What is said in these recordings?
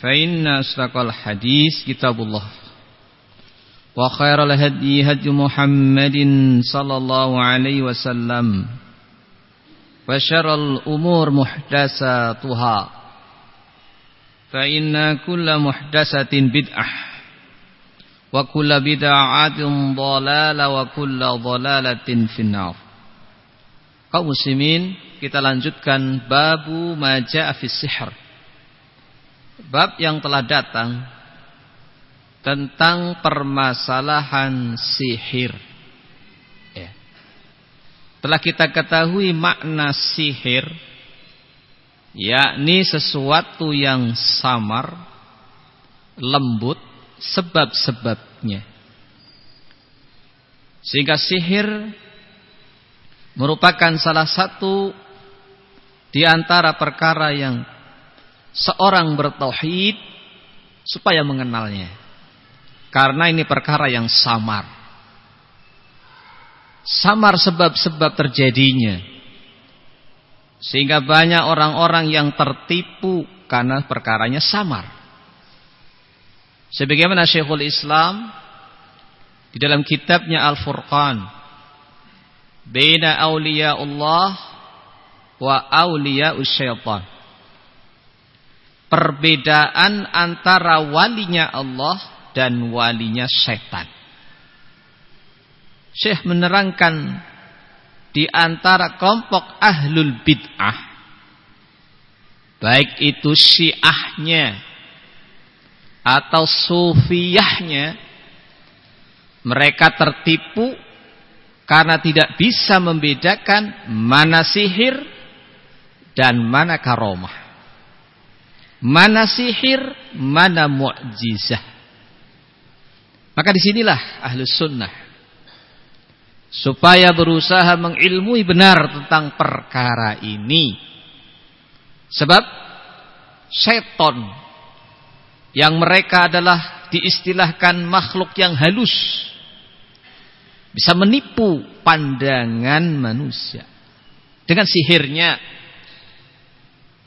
فإن أصدق الحديث كتاب الله وخير الهدي هدي محمد صلى الله عليه وسلم وشر الأمور محدثاتها فإن كل محدثة بدعة وكل بدعة ضلالة وكل ضلالة في النار kaum muslimin kita lanjutkan babu maja fi sihr Bab yang telah datang tentang permasalahan sihir. Ya. Telah kita ketahui makna sihir, yakni sesuatu yang samar, lembut, sebab-sebabnya. Sehingga sihir merupakan salah satu di antara perkara yang seorang bertauhid supaya mengenalnya. Karena ini perkara yang samar. Samar sebab-sebab terjadinya. Sehingga banyak orang-orang yang tertipu karena perkaranya samar. Sebagaimana Syekhul Islam di dalam kitabnya Al-Furqan. Bina awliya Allah wa awliya syaitan perbedaan antara walinya Allah dan walinya setan. Syekh menerangkan di antara kelompok ahlul bid'ah baik itu syiahnya atau sufiyahnya mereka tertipu karena tidak bisa membedakan mana sihir dan mana karomah. Mana sihir, mana mu'jizah. Maka di sinilah ahlus sunnah. Supaya berusaha mengilmui benar tentang perkara ini. Sebab seton yang mereka adalah diistilahkan makhluk yang halus. Bisa menipu pandangan manusia. Dengan sihirnya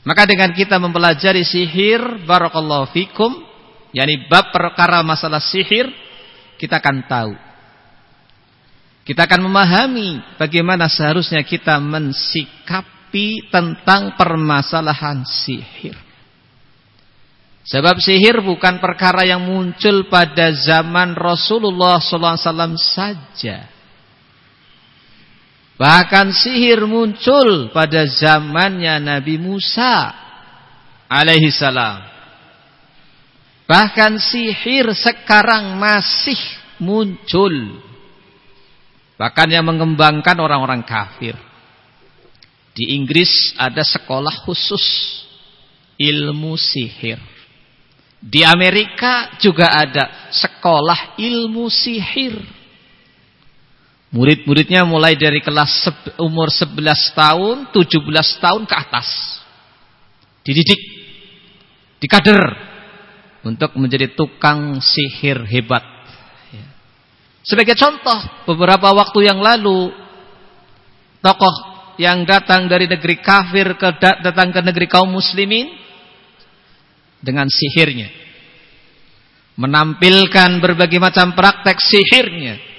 maka dengan kita mempelajari sihir barakallahu fikum, yakni bab perkara masalah sihir, kita akan tahu. Kita akan memahami bagaimana seharusnya kita mensikapi tentang permasalahan sihir. Sebab sihir bukan perkara yang muncul pada zaman Rasulullah SAW saja. Bahkan sihir muncul pada zamannya Nabi Musa alaihi salam. Bahkan sihir sekarang masih muncul. Bahkan yang mengembangkan orang-orang kafir. Di Inggris ada sekolah khusus ilmu sihir. Di Amerika juga ada sekolah ilmu sihir. Murid-muridnya mulai dari kelas umur 11 tahun, 17 tahun ke atas. Dididik, dikader untuk menjadi tukang sihir hebat. Ya. Sebagai contoh, beberapa waktu yang lalu tokoh yang datang dari negeri kafir ke datang ke negeri kaum muslimin dengan sihirnya menampilkan berbagai macam praktek sihirnya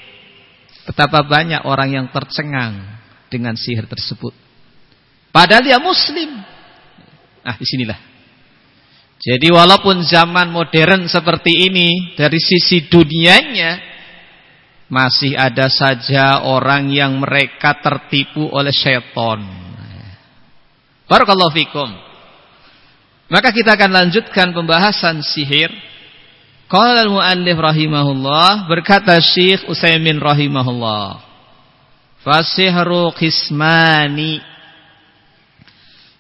betapa banyak orang yang tercengang dengan sihir tersebut padahal dia muslim nah di sinilah jadi walaupun zaman modern seperti ini dari sisi dunianya masih ada saja orang yang mereka tertipu oleh syaitan. Barakallahu fikum. Maka kita akan lanjutkan pembahasan sihir. Qala al-muallif rahimahullah berkata Syekh Utsaimin rahimahullah. Fasihru qismani.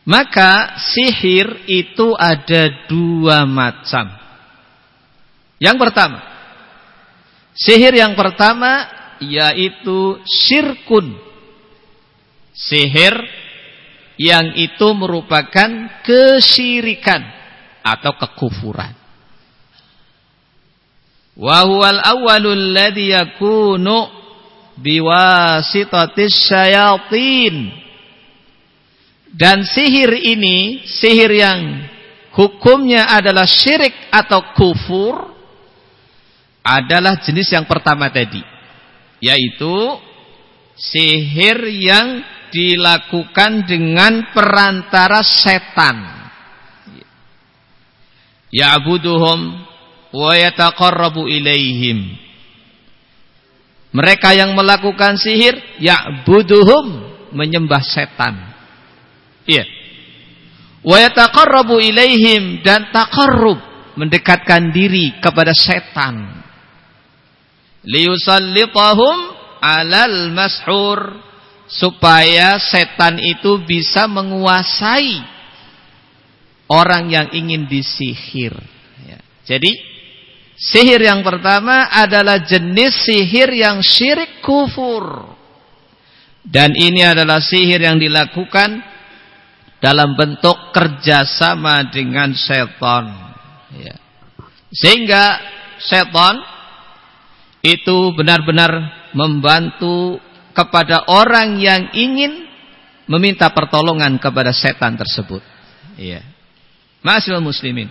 Maka sihir itu ada dua macam. Yang pertama, Sihir yang pertama yaitu syirkun. Sihir yang itu merupakan kesyirikan atau kekufuran. Wa huwal awwalul ladzi yakunu biwasitatis syayatin. Dan sihir ini, sihir yang hukumnya adalah syirik atau kufur adalah jenis yang pertama tadi yaitu sihir yang dilakukan dengan perantara setan ya'buduhum wa yataqarrabu ilaihim. Mereka yang melakukan sihir ya'buduhum menyembah setan. Iya. Wa yataqarrabu ilaihim dan taqarrub mendekatkan diri kepada setan. Liyusallitahum alal mashur supaya setan itu bisa menguasai orang yang ingin disihir. Ya. jadi sihir yang pertama adalah jenis sihir yang syirik kufur dan ini adalah sihir yang dilakukan dalam bentuk kerjasama dengan setan ya. sehingga setan itu benar-benar membantu kepada orang yang ingin meminta pertolongan kepada setan tersebut. Iya. Masih muslimin.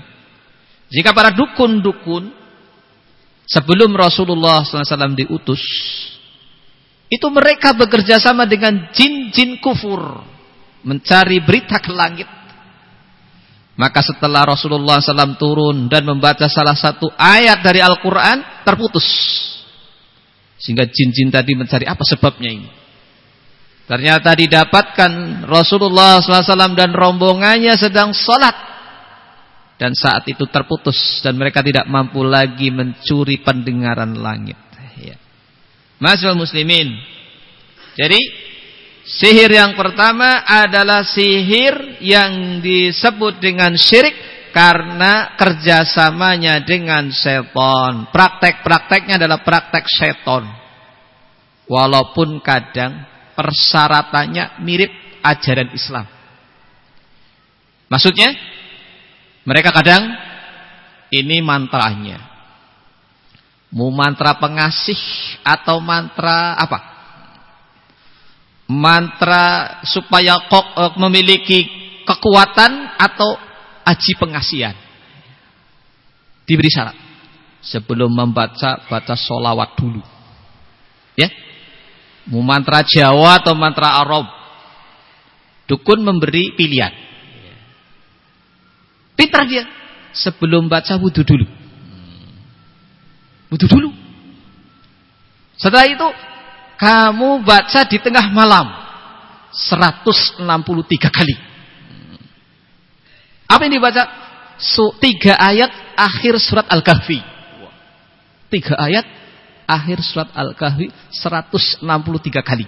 Jika para dukun-dukun sebelum Rasulullah SAW diutus, itu mereka bekerja sama dengan jin-jin kufur mencari berita ke langit. Maka setelah Rasulullah SAW turun dan membaca salah satu ayat dari Al-Quran, terputus sehingga jin-jin tadi mencari apa sebabnya ini. Ternyata didapatkan Rasulullah SAW dan rombongannya sedang sholat. Dan saat itu terputus. Dan mereka tidak mampu lagi mencuri pendengaran langit. Ya. Masih muslimin. Jadi sihir yang pertama adalah sihir yang disebut dengan syirik karena kerjasamanya dengan seton. Praktek-prakteknya adalah praktek seton. Walaupun kadang persyaratannya mirip ajaran Islam. Maksudnya, mereka kadang ini mantranya. Mau mantra pengasih atau mantra apa? Mantra supaya kok eh, memiliki kekuatan atau aji pengasihan. Diberi syarat. Sebelum membaca, baca solawat dulu. Ya. Mau mantra Jawa atau mantra Arab. Dukun memberi pilihan. Pintar dia. Sebelum baca wudhu dulu. Wudhu dulu. Setelah itu, kamu baca di tengah malam. 163 kali. Apa yang dibaca? So, tiga ayat akhir surat Al-Kahfi. Tiga ayat akhir surat Al-Kahfi 163 kali.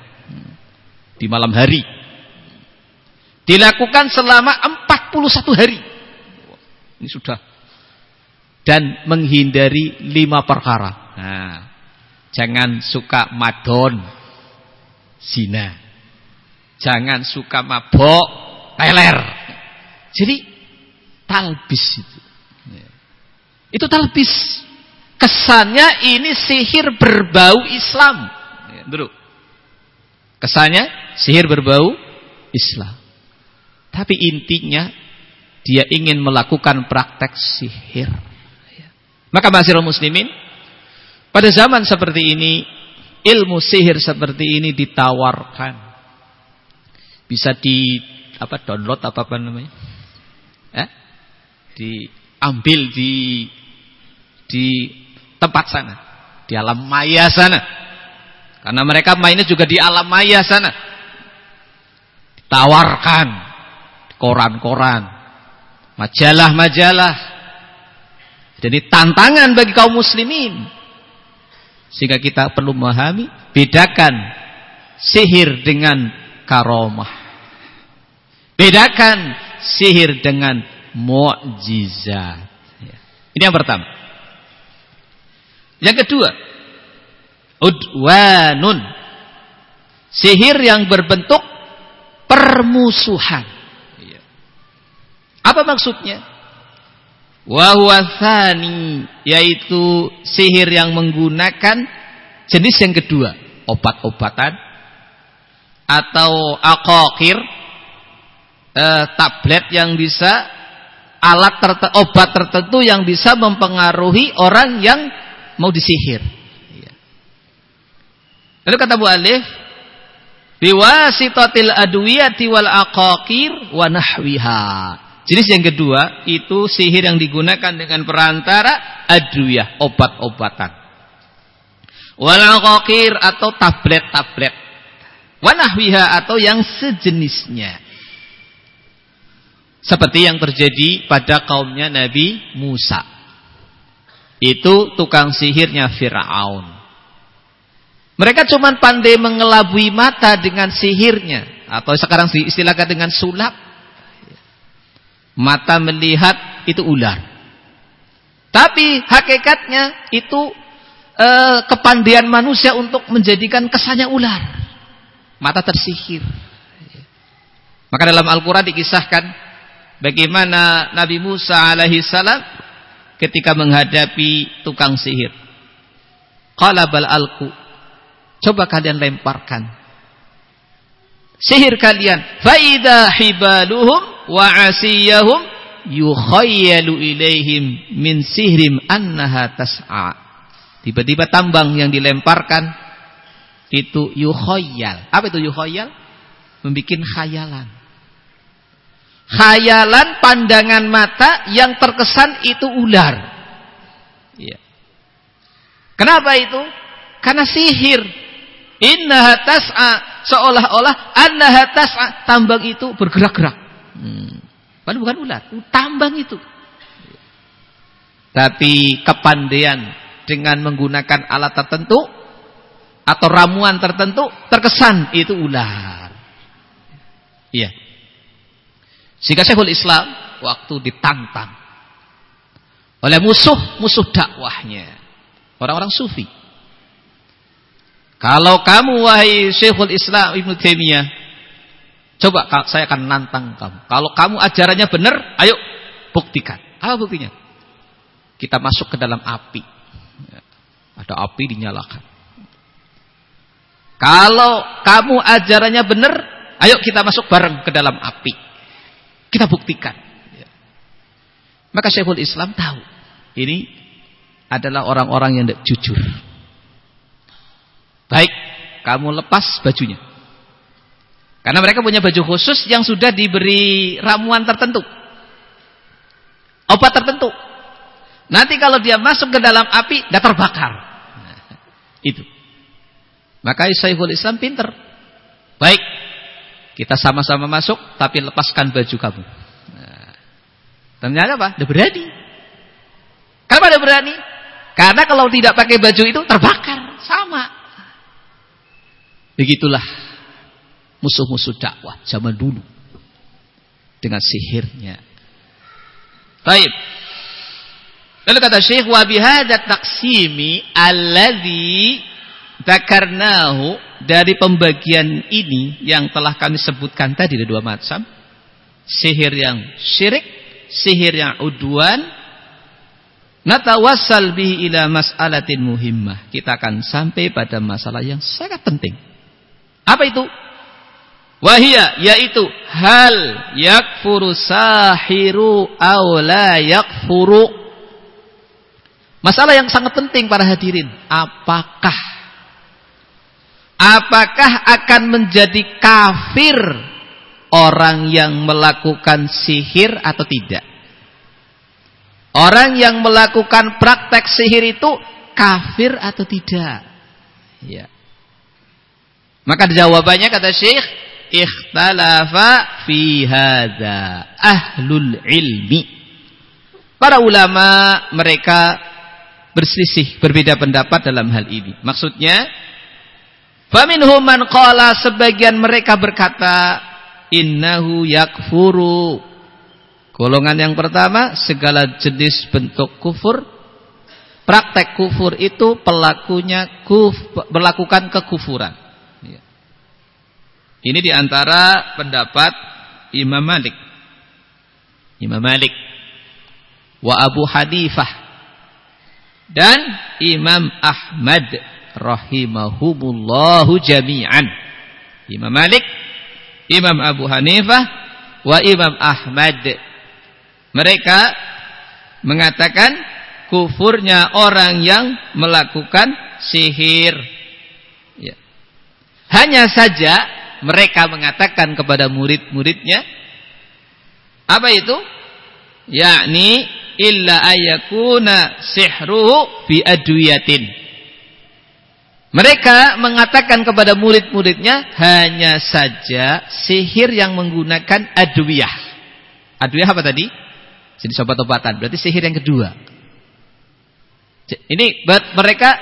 Di malam hari. Dilakukan selama 41 hari. Ini sudah. Dan menghindari lima perkara. Nah, jangan suka madon, zina. Jangan suka mabok, teler. Jadi talbis itu. Ya. Itu talbis. kesannya ini sihir berbau Islam. Ya, dulu. Kesannya sihir berbau Islam. Tapi intinya dia ingin melakukan praktek sihir. Maka masirul muslimin, pada zaman seperti ini, ilmu sihir seperti ini ditawarkan. Bisa di apa download apa apa namanya? Eh? Diambil di di tempat sana, di alam maya sana. Karena mereka mainnya juga di alam maya sana. Tawarkan koran-koran, majalah-majalah. Jadi tantangan bagi kaum muslimin. Sehingga kita perlu memahami, bedakan sihir dengan karomah. Bedakan sihir dengan mukjizat. Ini yang pertama. Yang kedua, udwanun. Sihir yang berbentuk permusuhan. Apa maksudnya? Wahuasani yaitu sihir yang menggunakan jenis yang kedua, obat-obatan atau akokir, eh, tablet yang bisa alat tertentu, obat tertentu yang bisa mempengaruhi orang yang mau disihir. Iya. Lalu kata Bu Alif, biwasitatil adwiyati wal aqaqir wa nahwiha. Jenis yang kedua itu sihir yang digunakan dengan perantara adwiyah, obat-obatan. Wal aqaqir atau tablet-tablet. Wa nahwiha atau yang sejenisnya. Seperti yang terjadi pada kaumnya Nabi Musa. Itu tukang sihirnya Fir'aun. Mereka cuma pandai mengelabui mata dengan sihirnya. Atau sekarang istilahkan dengan sulap. Mata melihat itu ular. Tapi hakikatnya itu eh, kepandian manusia untuk menjadikan kesannya ular. Mata tersihir. Maka dalam Al-Quran dikisahkan bagaimana Nabi Musa alaihi salam ketika menghadapi tukang sihir. Qala bal alku. Coba kalian lemparkan. Sihir kalian. Faida hibaluhum wa asiyahum yukhayyalu ilaihim min sihrim annaha tas'a. Tiba-tiba tambang yang dilemparkan itu yukhayyal. Apa itu yukhayyal? Membikin khayalan khayalan pandangan mata yang terkesan itu ular. Ya. Kenapa itu? Karena sihir. Innaha tas'a seolah-olah annaha tas'a tambang itu bergerak-gerak. Hmm. Padahal bukan ular, tambang itu. Tapi kepandaian dengan menggunakan alat tertentu atau ramuan tertentu terkesan itu ular. Iya. Sehingga Syekhul Islam waktu ditantang oleh musuh-musuh dakwahnya. Orang-orang sufi. Kalau kamu wahai Syekhul Islam Ibnu Taimiyah, coba saya akan nantang kamu. Kalau kamu ajarannya benar, ayo buktikan. Apa buktinya? Kita masuk ke dalam api. Ada api dinyalakan. Kalau kamu ajarannya benar, ayo kita masuk bareng ke dalam api. Kita buktikan. Ya. Maka Syekhul Islam tahu. Ini adalah orang-orang yang tidak jujur. Baik, kamu lepas bajunya. Karena mereka punya baju khusus yang sudah diberi ramuan tertentu. Obat tertentu. Nanti kalau dia masuk ke dalam api, dia terbakar. Nah, itu. Maka Syekhul Islam pinter. Baik, kita sama-sama masuk, tapi lepaskan baju kamu. Nah, ternyata apa? Dia berani. Kenapa dia berani? Karena kalau tidak pakai baju itu terbakar. Sama. Begitulah musuh-musuh dakwah zaman dulu. Dengan sihirnya. Baik. Lalu kata Syekh wa bihadat taqsimi alladhi Dakarnahu dari pembagian ini yang telah kami sebutkan tadi ada dua macam. Sihir yang syirik, sihir yang udwan, natawassal bihi ila mas'alatin muhimmah. Kita akan sampai pada masalah yang sangat penting. Apa itu? Wahia yaitu hal yakfuru sahiru aw la yakfuru. Masalah yang sangat penting para hadirin. Apakah apakah akan menjadi kafir orang yang melakukan sihir atau tidak? Orang yang melakukan praktek sihir itu kafir atau tidak? Ya. Maka jawabannya kata Syekh, ikhtalafa fi hadza ahlul ilmi. Para ulama mereka berselisih, berbeda pendapat dalam hal ini. Maksudnya, faminhum man qala sebagian mereka berkata, innahu yakfuru Golongan yang pertama, segala jenis bentuk kufur. Praktek kufur itu pelakunya kuf, melakukan kekufuran. Ini di antara pendapat Imam Malik. Imam Malik. Wa Abu Hadifah. Dan Imam Ahmad rahimahumullahu jami'an. Imam Malik, Imam Abu Hanifah, wa Imam Ahmad mereka mengatakan kufurnya orang yang melakukan sihir. Ya. Hanya saja mereka mengatakan kepada murid-muridnya apa itu? Yakni illa ayakuna sihruhu bi adwiyatin. Mereka mengatakan kepada murid-muridnya hanya saja sihir yang menggunakan adwiyah. Adwiyah apa tadi? Jenis obat-obatan. Berarti sihir yang kedua. Ini mereka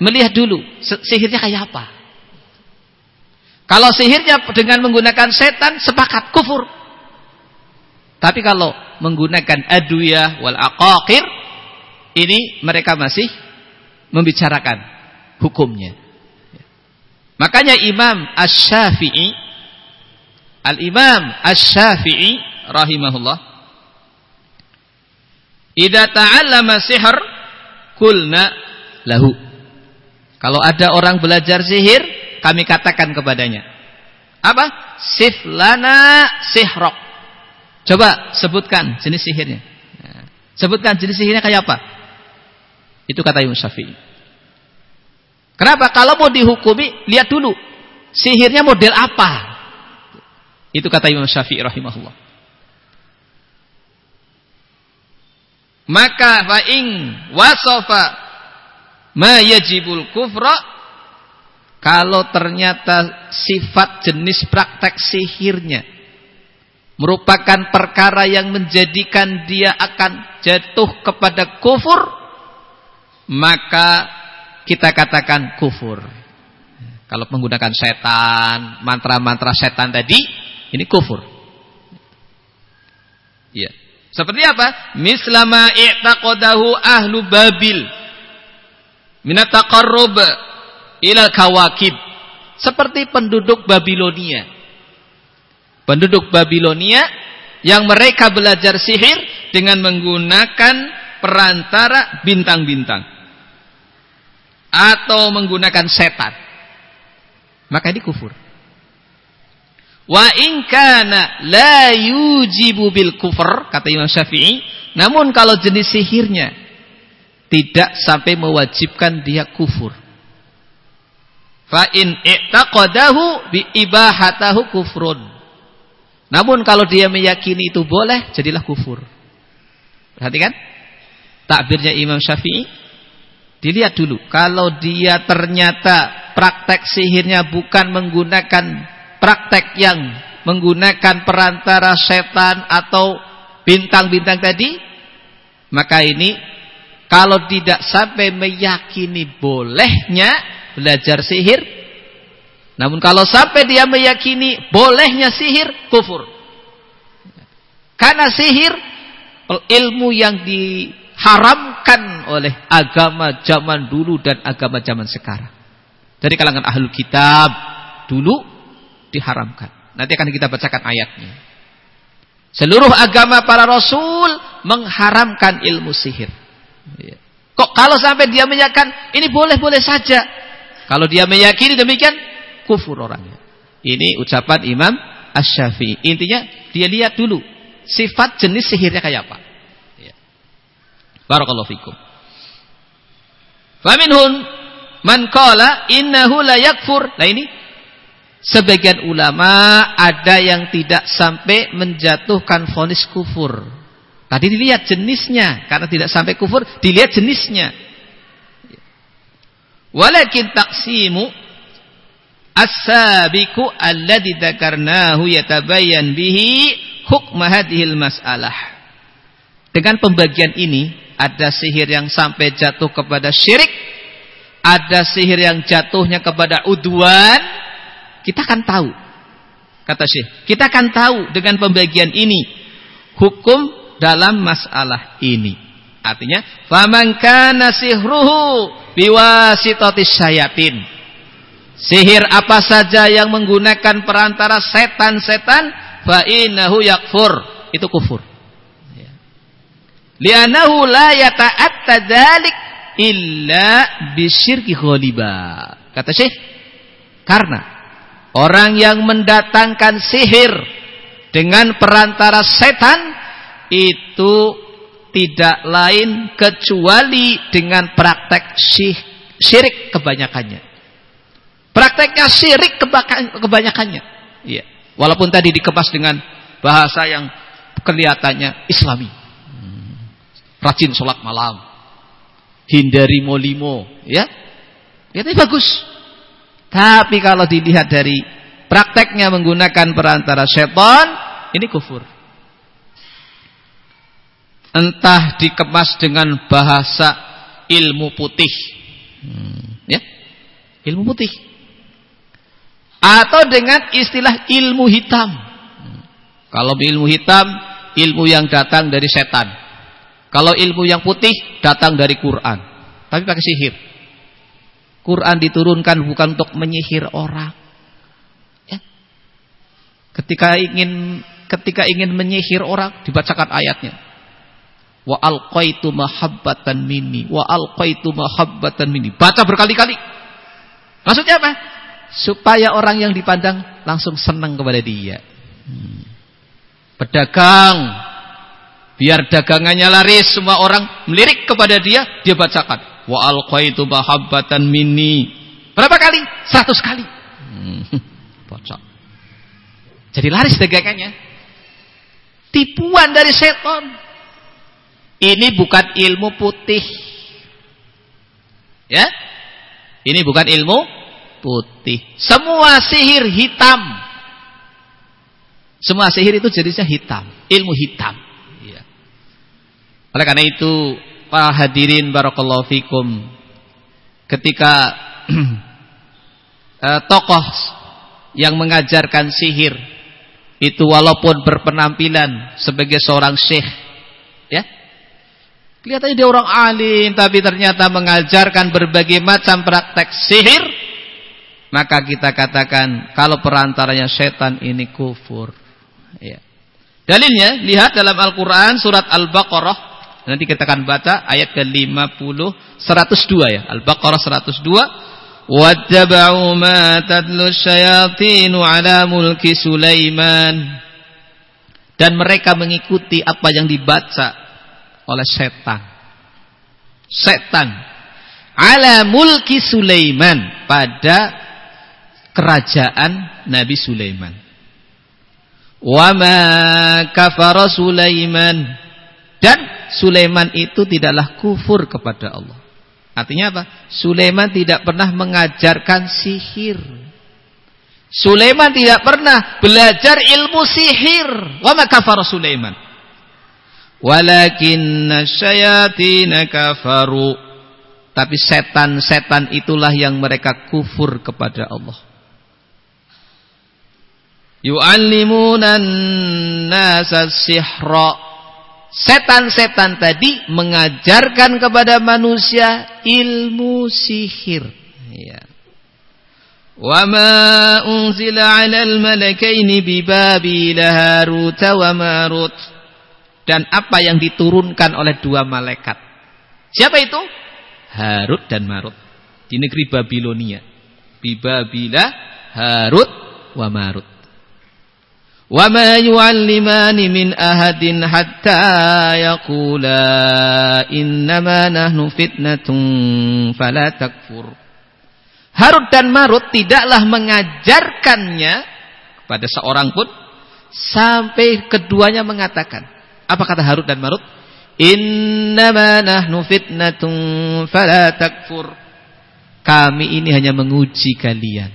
melihat dulu sihirnya kayak apa. Kalau sihirnya dengan menggunakan setan sepakat kufur. Tapi kalau menggunakan adwiyah wal aqaqir ini mereka masih membicarakan hukumnya. Makanya Imam Asy-Syafi'i Al-Imam Asy-Syafi'i rahimahullah Idza ta'allama sihr kulna lahu. Kalau ada orang belajar sihir, kami katakan kepadanya. Apa? Siflana sihrok. Coba sebutkan jenis sihirnya. Sebutkan jenis sihirnya kayak apa? Itu kata Imam Syafi'i. Kenapa? Kalau mau dihukumi, lihat dulu. Sihirnya model apa? Itu kata Imam Syafi'i rahimahullah. maka fa ing wasofa ma yajibul kufra kalau ternyata sifat jenis praktek sihirnya merupakan perkara yang menjadikan dia akan jatuh kepada kufur maka kita katakan kufur. Kalau menggunakan setan mantra-mantra setan tadi ini kufur. Ya seperti apa? Mislama i'taqadahu ahlu Babil. Minat taqarrub ila kawakib. Seperti penduduk Babilonia. Penduduk Babilonia yang mereka belajar sihir dengan menggunakan perantara bintang-bintang atau menggunakan setan. Maka ini kufur. Wa in kana la yujibu bil kufr kata Imam Syafi'i, namun kalau jenis sihirnya tidak sampai mewajibkan dia kufur. Fa in i'taqadahu bi ibahatahu kufrun. Namun kalau dia meyakini itu boleh, jadilah kufur. Perhatikan takbirnya Imam Syafi'i. Dilihat dulu, kalau dia ternyata praktek sihirnya bukan menggunakan praktek yang menggunakan perantara setan atau bintang-bintang tadi, maka ini kalau tidak sampai meyakini bolehnya belajar sihir, namun kalau sampai dia meyakini bolehnya sihir, kufur. Karena sihir ilmu yang diharamkan oleh agama zaman dulu dan agama zaman sekarang. Dari kalangan ahlul kitab dulu diharamkan. Nanti akan kita bacakan ayatnya. Seluruh agama para rasul mengharamkan ilmu sihir. Ya. Kok kalau sampai dia menyatakan ini boleh-boleh saja. Kalau dia meyakini demikian, kufur orangnya. Ini ucapan Imam Asy-Syafi'i. Intinya dia lihat dulu sifat jenis sihirnya kayak apa. Ya. Barakallahu fikum. Faminhun man qala innahu la yakfur. Nah ini sebagian ulama ada yang tidak sampai menjatuhkan vonis kufur. Tadi dilihat jenisnya karena tidak sampai kufur, dilihat jenisnya. Walakin taksimu as-sabiqu alladhi dzakarnahu yatabayyan bihi hukm hadhil mas'alah. Dengan pembagian ini ada sihir yang sampai jatuh kepada syirik, ada sihir yang jatuhnya kepada udwan, kita akan tahu. Kata Syekh, kita akan tahu dengan pembagian ini hukum dalam masalah ini. Artinya, faman kana sihruhu biwasitatis syayatin. Sihir apa saja yang menggunakan perantara setan-setan, fa innahu yakfur. Itu kufur. Li'annahu la yata'atta dzalik illa bisyirki ghaliba. Kata Syekh, karena orang yang mendatangkan sihir dengan perantara setan itu tidak lain kecuali dengan praktek syirik kebanyakannya. Prakteknya syirik kebanyakannya. Iya. Walaupun tadi dikemas dengan bahasa yang kelihatannya islami rajin sholat malam, hindari molimo, ya, itu bagus. Tapi kalau dilihat dari prakteknya menggunakan perantara setan, ini kufur. Entah dikemas dengan bahasa ilmu putih, hmm, ya, ilmu putih, atau dengan istilah ilmu hitam. Kalau ilmu hitam, ilmu yang datang dari setan. Kalau ilmu yang putih datang dari Quran, tapi pakai sihir. Quran diturunkan bukan untuk menyihir orang. Ya. Ketika ingin ketika ingin menyihir orang dibacakan ayatnya. Wa alqaitu mahabbatan minni wa alqaitu mahabbatan minni. Baca berkali-kali. Maksudnya apa? Supaya orang yang dipandang langsung senang kepada dia. Hmm. Pedagang Biar dagangannya laris, semua orang melirik kepada dia, dia bacakan. Wa alqaitu mahabbatan minni. Berapa kali? Seratus kali. Hmm, bocok. Jadi laris dagangannya. Tipuan dari setan. Ini bukan ilmu putih. Ya? Ini bukan ilmu putih. Semua sihir hitam. Semua sihir itu jenisnya hitam. Ilmu hitam. Oleh karena itu, para hadirin barakallahu fikum, ketika eh, tokoh yang mengajarkan sihir itu walaupun berpenampilan sebagai seorang syekh, ya, kelihatannya dia orang alim, tapi ternyata mengajarkan berbagai macam praktek sihir, maka kita katakan kalau perantaranya setan ini kufur. Ya. Dalilnya lihat dalam Al-Qur'an surat Al-Baqarah Nanti kita akan baca ayat ke-50 102 ya. Al-Baqarah 102. Wattaba'u ma tadlu syayatinu ala mulki Sulaiman. Dan mereka mengikuti apa yang dibaca oleh setan. Setan ala mulki Sulaiman pada kerajaan Nabi Sulaiman. Wa ma kafara Sulaiman dan Sulaiman itu tidaklah kufur kepada Allah. Artinya apa? Sulaiman tidak pernah mengajarkan sihir. Sulaiman tidak pernah belajar ilmu sihir. Wa ma kafara Sulaiman. Walakinna syayatina kafaru. Tapi setan-setan itulah yang mereka kufur kepada Allah. Yu'allimuna an-nasa sihra setan-setan tadi mengajarkan kepada manusia ilmu sihir. Ya. 'alal malakaini bi Babil Harut wa Marut. Dan apa yang diturunkan oleh dua malaikat. Siapa itu? Harut dan Marut. Di negeri Babilonia. Bibabila Harut wa Marut. Wa ma yu'allimani min ahadin hatta yaqula innama nahnu fitnatun fala takfur. Harut dan Marut tidaklah mengajarkannya kepada seorang pun sampai keduanya mengatakan. Apa kata Harut dan Marut? Innama nahnu fitnatun fala takfur. Kami ini hanya menguji kalian.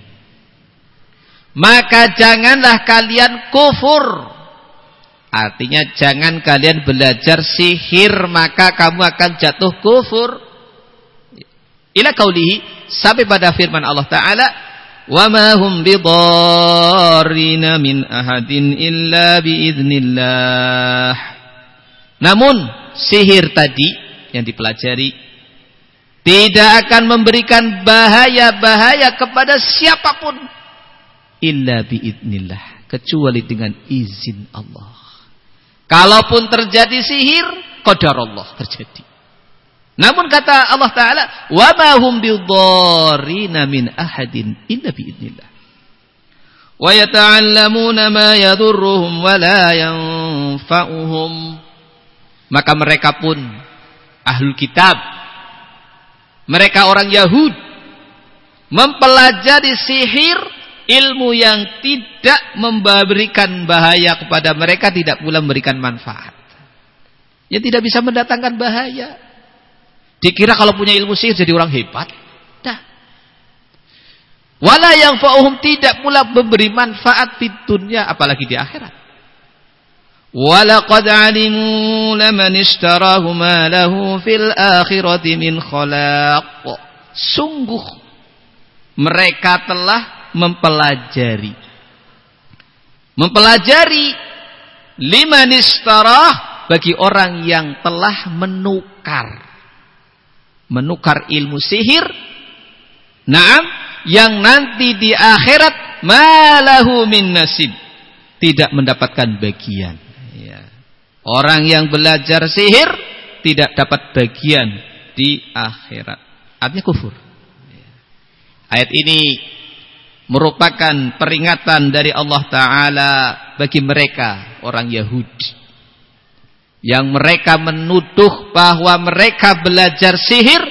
Maka janganlah kalian kufur. Artinya jangan kalian belajar sihir maka kamu akan jatuh kufur. Ila kaulihi sampai pada firman Allah taala wa ma hum bidarrina min ahadin illa biiznillah. Namun sihir tadi yang dipelajari tidak akan memberikan bahaya-bahaya kepada siapa pun illa biidnillah kecuali dengan izin Allah. Kalaupun terjadi sihir, qadar Allah terjadi. Namun kata Allah taala, "Wa ma hum bidarrina min ahadin illa biidnillah." Wa yata'allamuna ma yadurruhum wa la yanfa'uhum. Maka mereka pun ahlul kitab mereka orang Yahud mempelajari sihir ilmu yang tidak memberikan bahaya kepada mereka tidak pula memberikan manfaat. Ya tidak bisa mendatangkan bahaya. Dikira kalau punya ilmu sihir jadi orang hebat. Dah. Wala yang fa'uhum tidak pula memberi manfaat di dunia apalagi di akhirat. ولقد علموا لمن اشتراه ما له في الآخرة من خلاق sungguh mereka telah mempelajari mempelajari liman istarah bagi orang yang telah menukar menukar ilmu sihir naam yang nanti di akhirat malahu min nasib tidak mendapatkan bagian Orang yang belajar sihir tidak dapat bagian di akhirat. Artinya kufur. Ayat ini merupakan peringatan dari Allah Ta'ala bagi mereka, orang Yahudi. Yang mereka menuduh bahwa mereka belajar sihir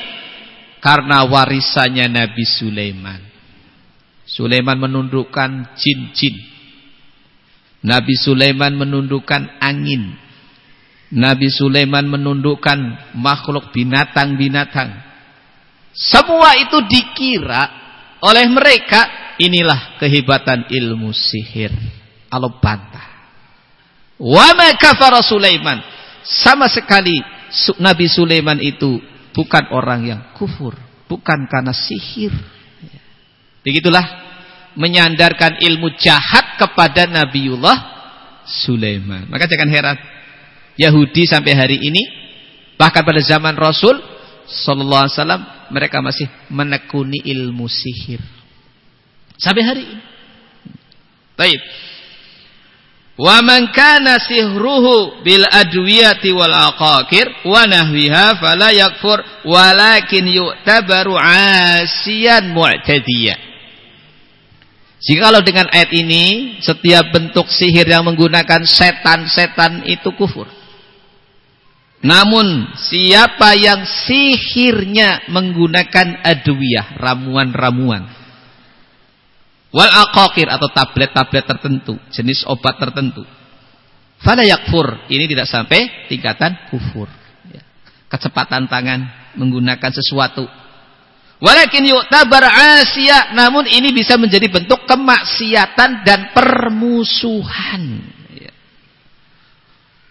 karena warisannya Nabi Sulaiman. Sulaiman menundukkan jin-jin. Nabi Sulaiman menundukkan angin. Nabi Sulaiman menundukkan makhluk binatang-binatang. Semua itu dikira oleh mereka inilah kehebatan ilmu sihir. Allah bantah. Wa ma Sulaiman. Sama sekali Nabi Sulaiman itu bukan orang yang kufur, bukan karena sihir. Begitulah menyandarkan ilmu jahat kepada Nabiullah Sulaiman. Maka jangan heran Yahudi sampai hari ini bahkan pada zaman Rasul sallallahu alaihi wasallam mereka masih menekuni ilmu sihir sampai hari ini. Baik. Wa man kana sihruhu bil adwiyati wal aqaqir wa nahwiha fala yakfur walakin yu'tabaru asiyan mu'tadiyah. Jika kalau dengan ayat ini setiap bentuk sihir yang menggunakan setan-setan itu kufur. Namun siapa yang sihirnya menggunakan adwiyah, ramuan-ramuan. Wal aqaqir atau tablet-tablet tertentu, jenis obat tertentu. Fala yakfur, ini tidak sampai tingkatan kufur. Ya. Kecepatan tangan menggunakan sesuatu. Walakin yu'tabar asya, namun ini bisa menjadi bentuk kemaksiatan dan permusuhan.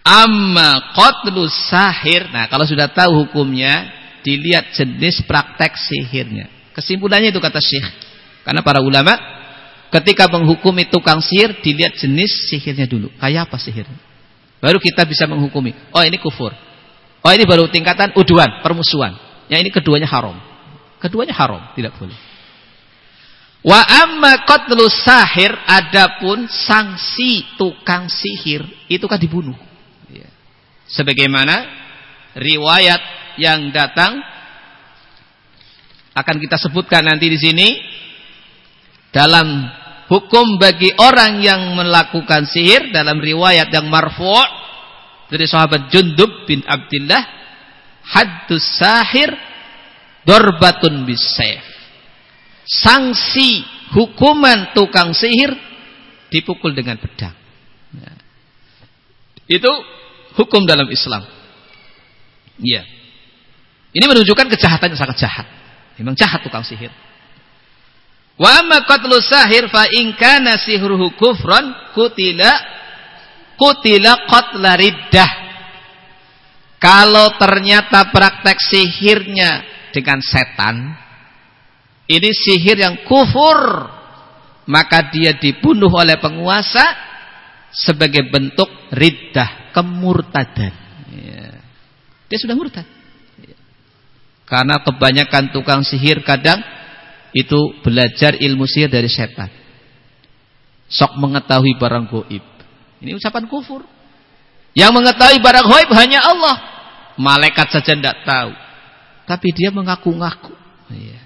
Amma qatlus sahir. Nah, kalau sudah tahu hukumnya, dilihat jenis praktek sihirnya. Kesimpulannya itu kata Syekh. Karena para ulama ketika menghukumi tukang sihir, dilihat jenis sihirnya dulu. Kayak apa sihirnya? Baru kita bisa menghukumi. Oh, ini kufur. Oh, ini baru tingkatan uduan, permusuhan. Yang ini keduanya haram. Keduanya haram, tidak boleh. Wa amma qatlus sahir adapun sanksi tukang sihir itu kan dibunuh sebagaimana riwayat yang datang akan kita sebutkan nanti di sini dalam hukum bagi orang yang melakukan sihir dalam riwayat yang marfu' dari sahabat Jundub bin Abdullah haddus sahir dorbatun bisayf sanksi hukuman tukang sihir dipukul dengan pedang. Nah, itu hukum dalam Islam iya ini menunjukkan kejahatan yang sangat jahat Memang jahat tukang sihir. Wa amma qatlu sahir fa in kana sihruhu kufran kutila kutila qatla riddah. Kalau ternyata praktek sihirnya dengan setan, ini sihir yang kufur, maka dia dibunuh oleh penguasa sebagai bentuk riddah, kemurtadan. Ya. Dia sudah murtad. Karena kebanyakan tukang sihir kadang itu belajar ilmu sihir dari setan. Sok mengetahui barang goib. Ini ucapan kufur. Yang mengetahui barang goib hanya Allah. Malaikat saja tidak tahu. Tapi dia mengaku-ngaku. Ya.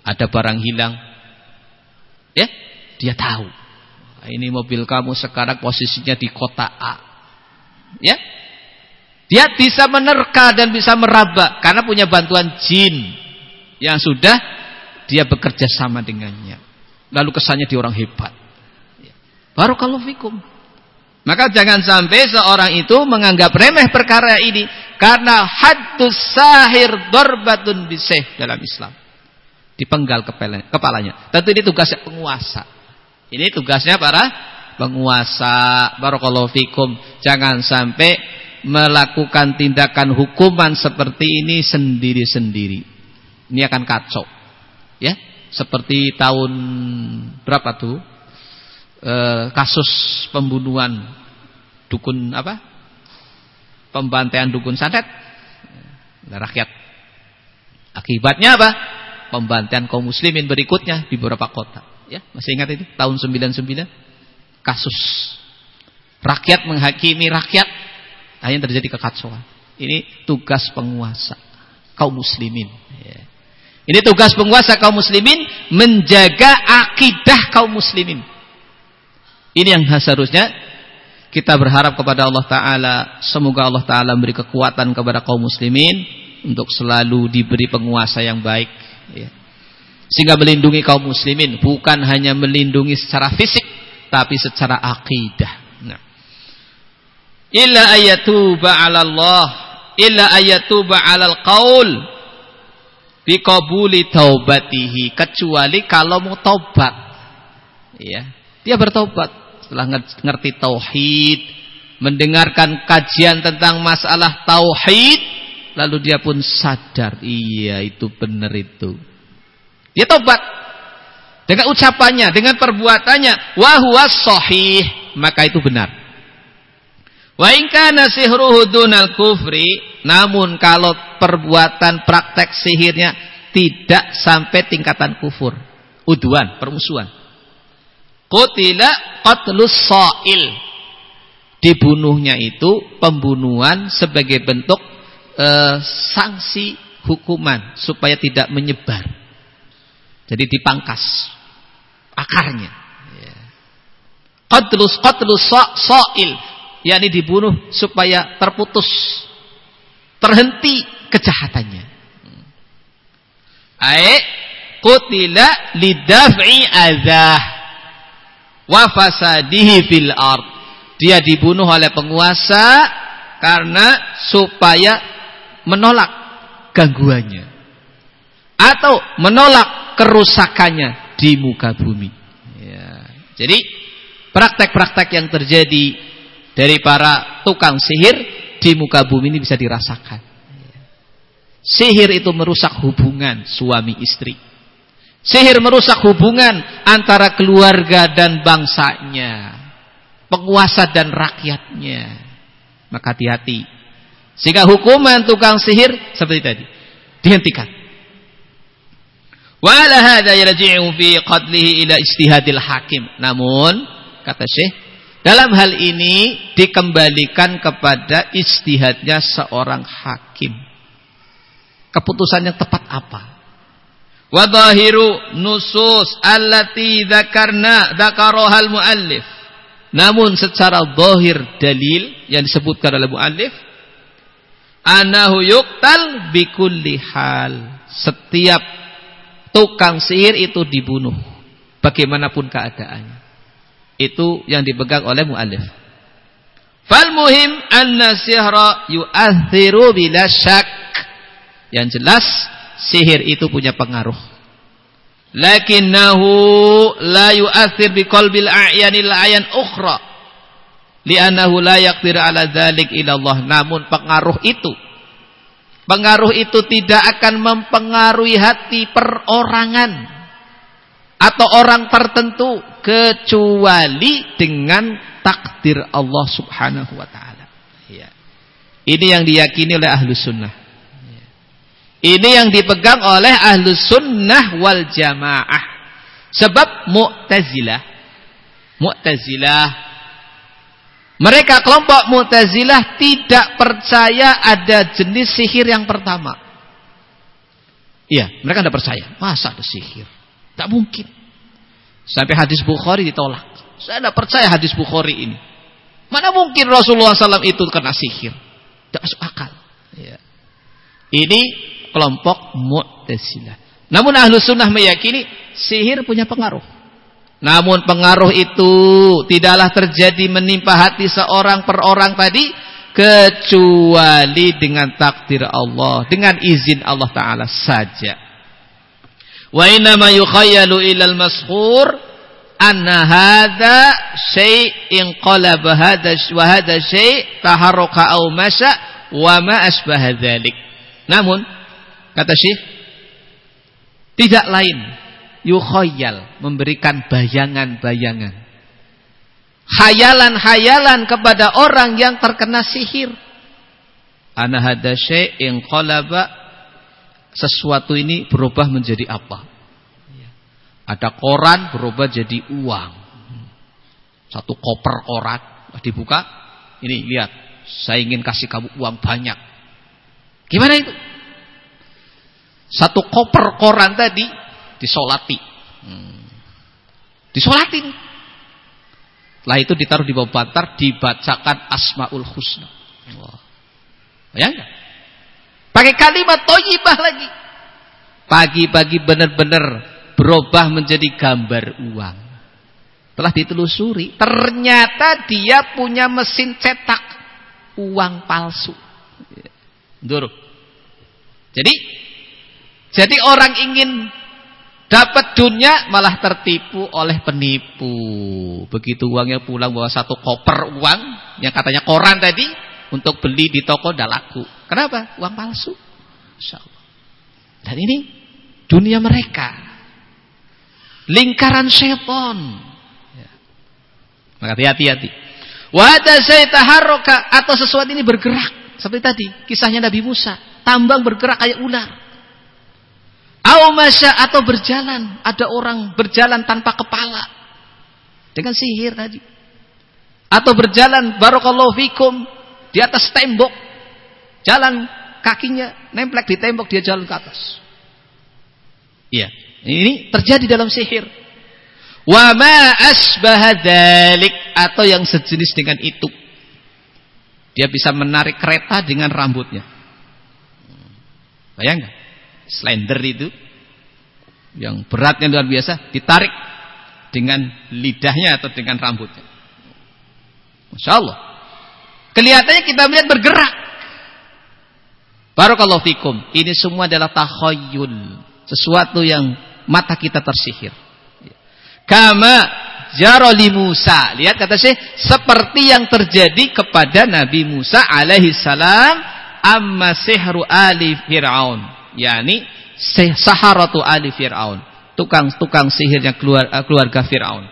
Ada barang hilang. Ya, dia tahu. Ini mobil kamu sekarang posisinya di kota A. Ya, dia bisa menerka dan bisa meraba karena punya bantuan jin yang sudah dia bekerja sama dengannya. Lalu kesannya dia orang hebat. Baru kalau fikum. Maka jangan sampai seorang itu menganggap remeh perkara ini karena haddus sahir dorbatun biseh dalam Islam. Dipenggal kepalanya. Tentu ini tugasnya penguasa. Ini tugasnya para penguasa. Barakallahu fikum. Jangan sampai melakukan tindakan hukuman seperti ini sendiri-sendiri. Ini akan kacau. Ya, seperti tahun berapa tuh? E, kasus pembunuhan dukun apa? Pembantaian dukun santet rakyat. Akibatnya apa? Pembantaian kaum muslimin berikutnya di beberapa kota. Ya, masih ingat itu tahun 99 kasus rakyat menghakimi rakyat akhirnya terjadi kekacauan. Ini tugas penguasa kaum muslimin. Ya. Ini tugas penguasa kaum muslimin menjaga akidah kaum muslimin. Ini yang seharusnya kita berharap kepada Allah Ta'ala. Semoga Allah Ta'ala memberi kekuatan kepada kaum muslimin. Untuk selalu diberi penguasa yang baik. Ya. Sehingga melindungi kaum muslimin. Bukan hanya melindungi secara fisik. Tapi secara akidah illa ayatuba 'ala Allah illa ayatuba 'alal qaul biqabuli taubatihi kecuali kalau mau taubat ya dia bertobat setelah ngerti tauhid mendengarkan kajian tentang masalah tauhid lalu dia pun sadar iya itu benar itu dia taubat dengan ucapannya dengan perbuatannya wa huwa sahih maka itu benar Wa in kana sihruhu dunal kufri, namun kalau perbuatan praktek sihirnya tidak sampai tingkatan kufur, uduan, permusuhan. Qutila qatlus sa'il. Dibunuhnya itu pembunuhan sebagai bentuk e, sanksi hukuman supaya tidak menyebar. Jadi dipangkas akarnya. Ya. Qatlus qatlus sa'il yakni dibunuh supaya terputus terhenti kejahatannya ai qutila lidaf'i adzah wa fasadihi fil ard dia dibunuh oleh penguasa karena supaya menolak gangguannya atau menolak kerusakannya di muka bumi ya. jadi praktek-praktek yang terjadi dari para tukang sihir di muka bumi ini bisa dirasakan. Sihir itu merusak hubungan suami istri. Sihir merusak hubungan antara keluarga dan bangsanya. Penguasa dan rakyatnya. Maka hati-hati. Sehingga hukuman tukang sihir seperti tadi. Dihentikan. Wa ala hadha yarji'u fi qadlihi ila istihadil hakim. Namun, kata Syekh, dalam hal ini dikembalikan kepada istihadnya seorang hakim. Keputusan yang tepat apa? Wadahiru nusus allati dzakarna dzakarohal muallif. Namun secara zahir dalil yang disebutkan oleh muallif anahu yuktal bikulli hal. Setiap tukang sihir itu dibunuh bagaimanapun keadaannya. Itu yang dipegang oleh muallif. Fal muhim anna sihra yu'athiru bila syak. Yang jelas sihir itu punya pengaruh. Lakinnahu la yu'athir biqalbil a'yanil ayan ukhra. Li'annahu la yaqdir ala dzalik ila Allah. Namun pengaruh itu pengaruh itu tidak akan mempengaruhi hati perorangan atau orang tertentu kecuali dengan takdir Allah Subhanahu wa taala. Ya. Ini yang diyakini oleh ahlu sunnah. Ya. Ini yang dipegang oleh ahlu sunnah wal jamaah. Sebab Mu'tazilah Mu'tazilah mereka kelompok Mu'tazilah tidak percaya ada jenis sihir yang pertama. Iya, mereka tidak percaya. Masa ada sihir? Tak mungkin. Sampai hadis Bukhari ditolak. Saya tidak percaya hadis Bukhari ini. Mana mungkin Rasulullah SAW itu kena sihir? Tidak masuk akal. Ya. Ini kelompok Mu'tazilah. Namun ahlu sunnah meyakini sihir punya pengaruh. Namun pengaruh itu tidaklah terjadi menimpa hati seorang per orang tadi kecuali dengan takdir Allah, dengan izin Allah taala saja. Wa inama yukhayyalu ilal maskhur anna hadha syai'in qalaba hadha wa hadha syai' taharraka aw masya wa ma asbaha dzalik. Namun kata Syekh tidak lain yukhayyal memberikan bayangan-bayangan hayalan-hayalan kepada orang yang terkena sihir. Ana hadza syai'in qalaba sesuatu ini berubah menjadi apa? Ada koran berubah jadi uang. Satu koper koran dibuka. Ini lihat, saya ingin kasih kamu uang banyak. Gimana itu? Satu koper koran tadi disolati. Disolati nih. Setelah itu ditaruh di bawah bantar, dibacakan Asmaul Husna. Wah. Bayangkan. Pakai kalimat toyibah lagi. Pagi-pagi benar-benar berubah menjadi gambar uang. Telah ditelusuri. Ternyata dia punya mesin cetak uang palsu. Dur. Jadi, jadi orang ingin dapat dunia malah tertipu oleh penipu. Begitu uangnya pulang bawa satu koper uang yang katanya koran tadi, untuk beli di toko tidak laku. Kenapa? Uang palsu. Dan ini dunia mereka. Lingkaran setan. Ya. Maka hati-hati. Wada taharoka atau sesuatu ini bergerak. Seperti tadi kisahnya Nabi Musa. Tambang bergerak kayak ular. Aumasya atau berjalan. Ada orang berjalan tanpa kepala. Dengan sihir tadi. Atau berjalan barokallahu fikum di atas tembok. Jalan kakinya nemplek di tembok dia jalan ke atas. Iya, ini terjadi dalam sihir. Wa ma asbahadalik atau yang sejenis dengan itu. Dia bisa menarik kereta dengan rambutnya. Bayangkan, slender itu yang beratnya luar biasa ditarik dengan lidahnya atau dengan rambutnya. Masya Allah. Kelihatannya kita melihat bergerak. Barakallahu fikum. Ini semua adalah tahayyul. Sesuatu yang mata kita tersihir. Kama jaroli Musa. Lihat kata saya. Seperti yang terjadi kepada Nabi Musa alaihi salam. Amma sihru ali Fir'aun. Yani saharatu ali Fir'aun. Tukang-tukang sihirnya keluarga Fir'aun.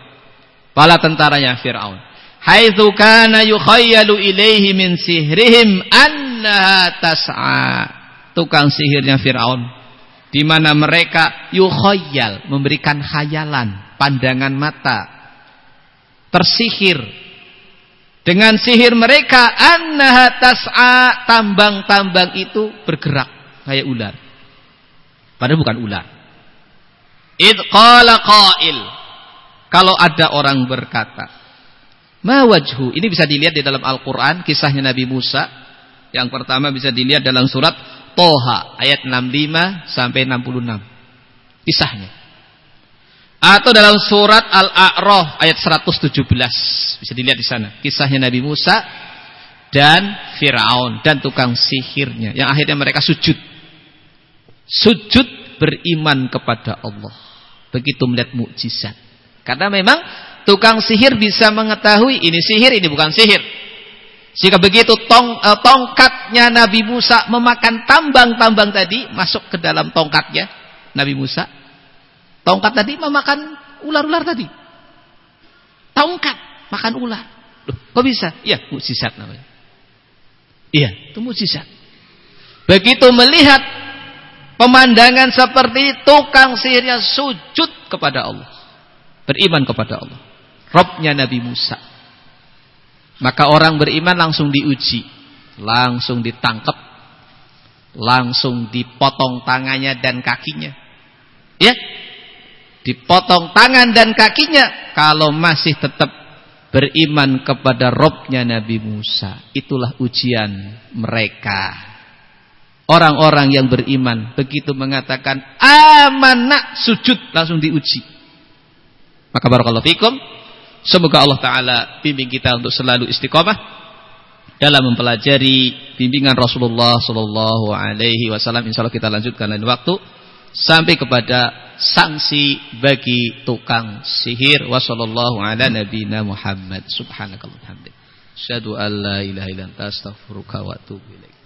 Pala tentaranya Fir'aun. Haitsu kana yukhayyalu ilaihi min sihrihim annaha tas'a. Tukang sihirnya Firaun. Di mana mereka yukhayyal memberikan khayalan pandangan mata. Tersihir. Dengan sihir mereka annaha tas'a tambang-tambang itu bergerak kayak ular Padahal bukan ular. Qail. Kalau ada orang berkata, "Ma wajhu?" Ini bisa dilihat di dalam Al-Qur'an kisahnya Nabi Musa. Yang pertama bisa dilihat dalam surat Toha ayat 65 sampai 66. Kisahnya. Atau dalam surat Al-A'raf ayat 117. Bisa dilihat di sana. Kisahnya Nabi Musa dan Firaun dan tukang sihirnya yang akhirnya mereka sujud. Sujud beriman kepada Allah. Begitu melihat mukjizat. Karena memang tukang sihir bisa mengetahui ini sihir, ini bukan sihir. Jika begitu tong, eh, tongkatnya Nabi Musa memakan tambang-tambang tadi masuk ke dalam tongkatnya Nabi Musa Tongkat tadi memakan ular-ular tadi. Tongkat makan ular. Loh, kok bisa? Iya, mukjizat namanya. Iya, itu mukjizat. Begitu melihat pemandangan seperti tukang sihirnya sujud kepada Allah. Beriman kepada Allah. Robnya Nabi Musa. Maka orang beriman langsung diuji. Langsung ditangkap. Langsung dipotong tangannya dan kakinya. Ya, dipotong tangan dan kakinya kalau masih tetap beriman kepada Robnya Nabi Musa. Itulah ujian mereka. Orang-orang yang beriman begitu mengatakan amanah sujud langsung diuji. Maka barakallahu fikum. Semoga Allah Ta'ala bimbing kita untuk selalu istiqomah dalam mempelajari bimbingan Rasulullah Sallallahu Alaihi Wasallam. Insya Allah kita lanjutkan lain waktu sampai kepada sanksi bagi tukang sihir wa sallallahu ala nabiyina Muhammad subhanakallahumma hamdik asyhadu an la ilaha illa anta astaghfiruka wa atubu ilaik